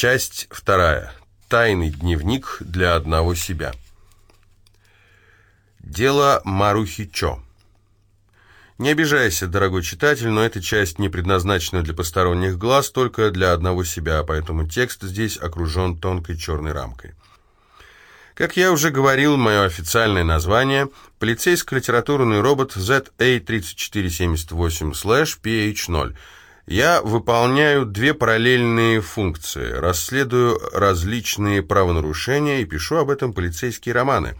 Часть вторая. Тайный дневник для одного себя. Дело Марухи Чо. Не обижайся, дорогой читатель, но эта часть не предназначена для посторонних глаз, только для одного себя, поэтому текст здесь окружен тонкой черной рамкой. Как я уже говорил, мое официальное название – полицейско-литературный робот ZA3478-PH0. Я выполняю две параллельные функции – расследую различные правонарушения и пишу об этом полицейские романы.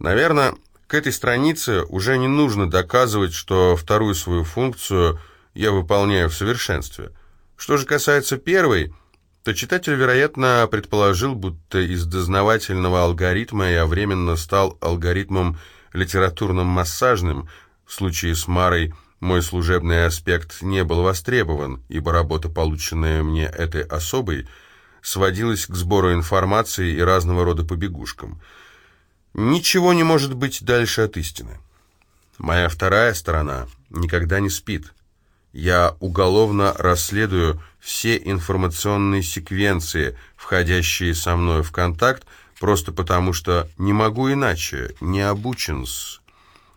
Наверное, к этой странице уже не нужно доказывать, что вторую свою функцию я выполняю в совершенстве. Что же касается первой – то читатель, вероятно, предположил, будто из дознавательного алгоритма я временно стал алгоритмом литературным массажным. В случае с Марой мой служебный аспект не был востребован, ибо работа, полученная мне этой особой, сводилась к сбору информации и разного рода побегушкам. Ничего не может быть дальше от истины. Моя вторая сторона никогда не спит. Я уголовно расследую все информационные секвенции, входящие со мной в контакт, просто потому что не могу иначе, не обучен -с.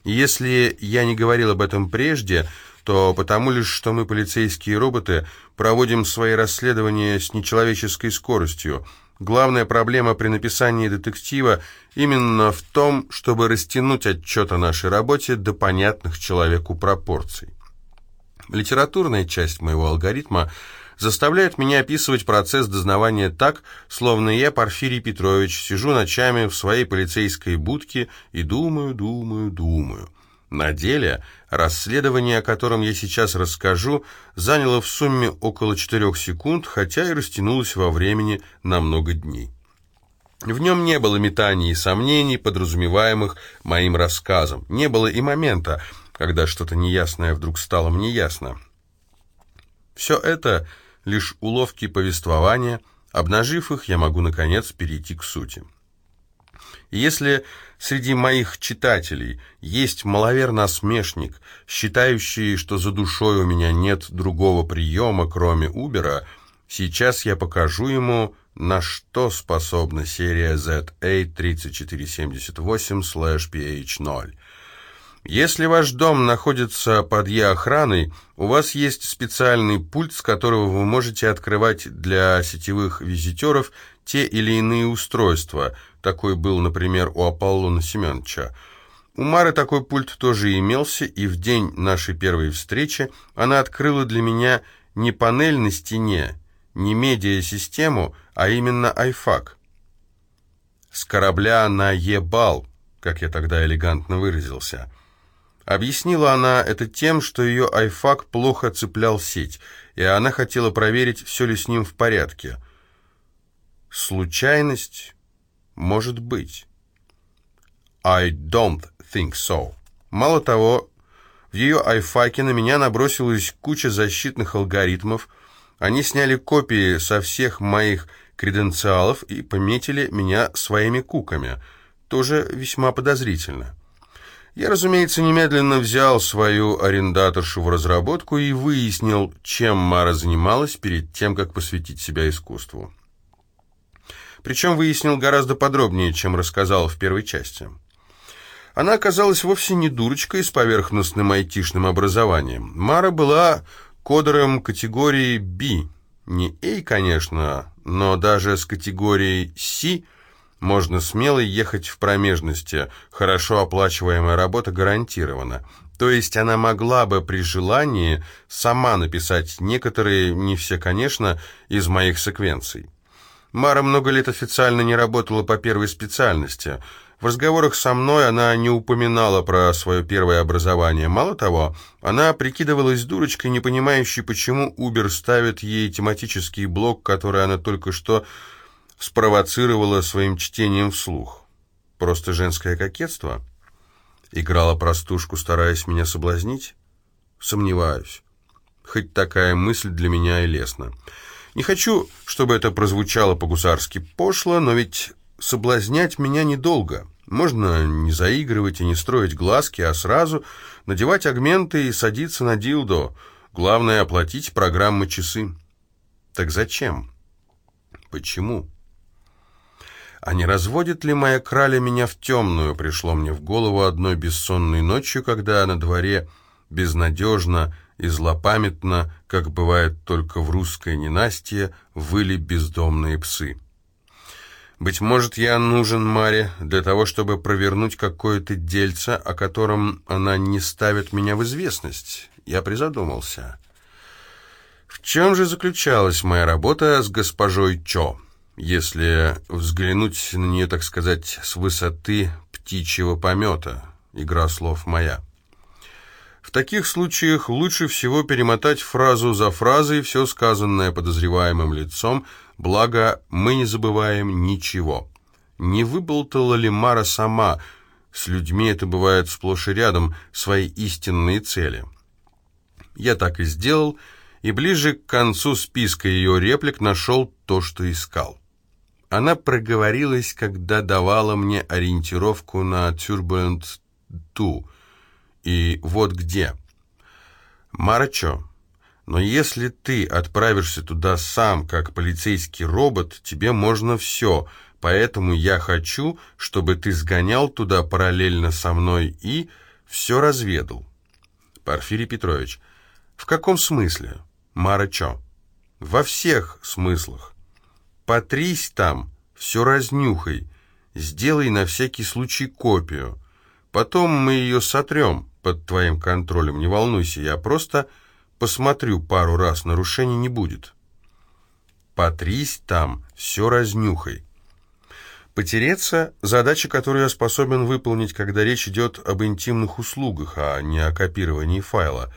Если я не говорил об этом прежде, то потому лишь, что мы, полицейские роботы, проводим свои расследования с нечеловеческой скоростью. Главная проблема при написании детектива именно в том, чтобы растянуть отчет о нашей работе до понятных человеку пропорций. Литературная часть моего алгоритма – заставляют меня описывать процесс дознавания так, словно я, Порфирий Петрович, сижу ночами в своей полицейской будке и думаю, думаю, думаю. На деле расследование, о котором я сейчас расскажу, заняло в сумме около четырех секунд, хотя и растянулось во времени на много дней. В нем не было метаний и сомнений, подразумеваемых моим рассказом. Не было и момента, когда что-то неясное вдруг стало мне ясно. Все это лишь уловки повествования, обнажив их, я могу, наконец, перейти к сути. Если среди моих читателей есть маловер-насмешник, считающий, что за душой у меня нет другого приема, кроме Убера, сейчас я покажу ему, на что способна серия ZA3478-PH0. Если ваш дом находится под Е-охраной, у вас есть специальный пульт, с которого вы можете открывать для сетевых визитеров те или иные устройства. Такой был, например, у Аполлона Семеновича. У Мары такой пульт тоже имелся, и в день нашей первой встречи она открыла для меня не панель на стене, не медиасистему, а именно айфак. С корабля на Ебал, как я тогда элегантно выразился – Объяснила она это тем, что ее айфак плохо цеплял сеть, и она хотела проверить, все ли с ним в порядке. Случайность? Может быть. I don't think so. Мало того, в ее айфаке на меня набросилась куча защитных алгоритмов, они сняли копии со всех моих креденциалов и пометили меня своими куками. Тоже весьма подозрительно. Я, разумеется, немедленно взял свою арендаторшу в разработку и выяснил, чем Мара занималась перед тем, как посвятить себя искусству. Причем выяснил гораздо подробнее, чем рассказал в первой части. Она оказалась вовсе не дурочкой с поверхностным айтишным образованием. Мара была кодером категории B. Не A, конечно, но даже с категорией C – можно смело ехать в промежности, хорошо оплачиваемая работа гарантирована. То есть она могла бы при желании сама написать некоторые, не все, конечно, из моих секвенций. Мара много лет официально не работала по первой специальности. В разговорах со мной она не упоминала про свое первое образование. Мало того, она прикидывалась дурочкой, не понимающей, почему Uber ставит ей тематический блок, который она только что спровоцировала своим чтением вслух. Просто женское кокетство? Играла простушку, стараясь меня соблазнить? Сомневаюсь. Хоть такая мысль для меня и лестна. Не хочу, чтобы это прозвучало по-гусарски пошло, но ведь соблазнять меня недолго. Можно не заигрывать и не строить глазки, а сразу надевать агменты и садиться на дилдо. Главное — оплатить программы часы. Так зачем? Почему? А не разводит ли моя краля меня в темную, пришло мне в голову одной бессонной ночью, когда на дворе безнадежно и злопамятно, как бывает только в русской ненастье, выли бездомные псы. Быть может, я нужен Маре для того, чтобы провернуть какое-то дельце, о котором она не ставит меня в известность. Я призадумался. В чем же заключалась моя работа с госпожой Чо? Если взглянуть на нее, так сказать, с высоты птичьего помета. Игра слов моя. В таких случаях лучше всего перемотать фразу за фразой все сказанное подозреваемым лицом, благо мы не забываем ничего. Не выболтала ли Мара сама, с людьми это бывает сплошь и рядом, свои истинные цели? Я так и сделал, и ближе к концу списка ее реплик нашел то, что искал. Она проговорилась, когда давала мне ориентировку на Turbulent 2, и вот где. Марчо, но если ты отправишься туда сам, как полицейский робот, тебе можно все, поэтому я хочу, чтобы ты сгонял туда параллельно со мной и все разведал. Порфирий Петрович, в каком смысле? Марчо, во всех смыслах. Потрись там, все разнюхай, сделай на всякий случай копию. Потом мы ее сотрем, под твоим контролем, не волнуйся, я просто посмотрю пару раз, нарушений не будет. Потрись там, все разнюхай. Потереться – задача, которую я способен выполнить, когда речь идет об интимных услугах, а не о копировании файла.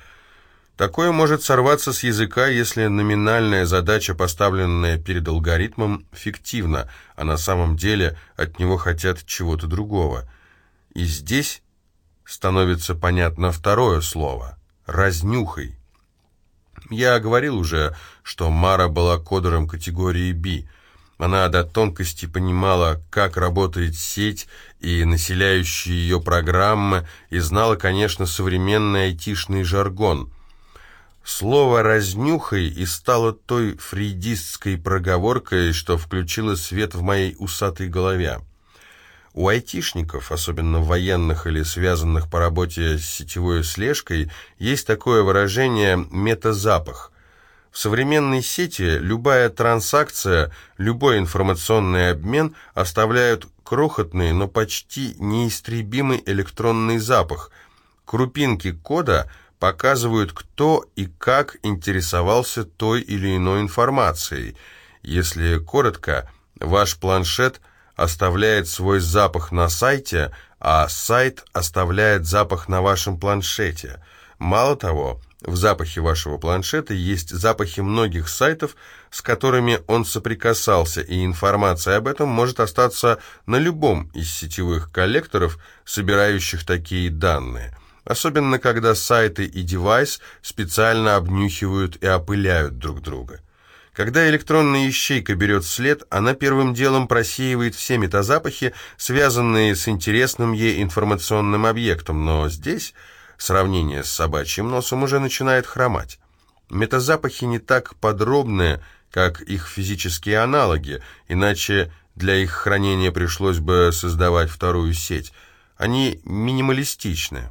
Такое может сорваться с языка, если номинальная задача, поставленная перед алгоритмом, фиктивна, а на самом деле от него хотят чего-то другого. И здесь становится понятно второе слово — «разнюхай». Я говорил уже, что Мара была кодером категории B. Она до тонкости понимала, как работает сеть и населяющие ее программы, и знала, конечно, современный айтишный жаргон. Слово «разнюхай» и стало той фрейдистской проговоркой, что включило свет в моей усатой голове. У айтишников, особенно военных или связанных по работе с сетевой слежкой, есть такое выражение «метазапах». В современной сети любая транзакция, любой информационный обмен оставляют крохотный, но почти неистребимый электронный запах. Крупинки кода показывают, кто и как интересовался той или иной информацией. Если коротко, ваш планшет – оставляет свой запах на сайте, а сайт оставляет запах на вашем планшете. Мало того, в запахе вашего планшета есть запахи многих сайтов, с которыми он соприкасался, и информация об этом может остаться на любом из сетевых коллекторов, собирающих такие данные. Особенно, когда сайты и девайс специально обнюхивают и опыляют друг друга. Когда электронная ищейка берет след, она первым делом просеивает все метазапахи, связанные с интересным ей информационным объектом, но здесь сравнение с собачьим носом уже начинает хромать. Метазапахи не так подробные, как их физические аналоги, иначе для их хранения пришлось бы создавать вторую сеть. Они минималистичны.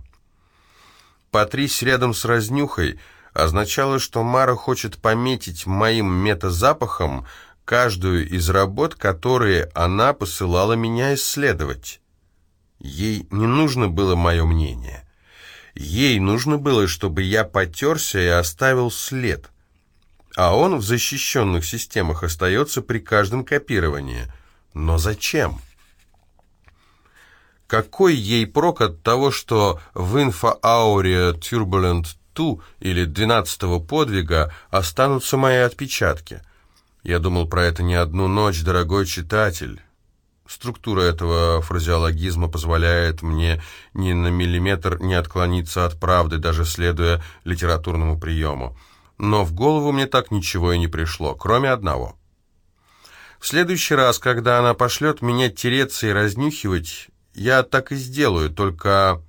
Потрись рядом с разнюхой – означало, что Мара хочет пометить моим метазапахом каждую из работ, которые она посылала меня исследовать. Ей не нужно было мое мнение. Ей нужно было, чтобы я потерся и оставил след. А он в защищенных системах остается при каждом копировании. Но зачем? Какой ей прок от того, что в инфоауре Turbulent ту или двенадцатого подвига останутся мои отпечатки. Я думал про это не одну ночь, дорогой читатель. Структура этого фразеологизма позволяет мне ни на миллиметр не отклониться от правды, даже следуя литературному приему. Но в голову мне так ничего и не пришло, кроме одного. В следующий раз, когда она пошлет меня тереться и разнюхивать, я так и сделаю, только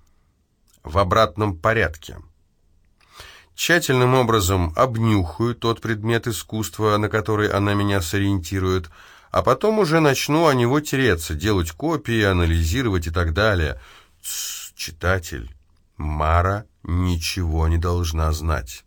в обратном порядке. тщательным образом обнюхаю тот предмет искусства, на который она меня сориентирует, а потом уже начну о него тереться, делать копии, анализировать и так далее. Тс, читатель, Мара ничего не должна знать.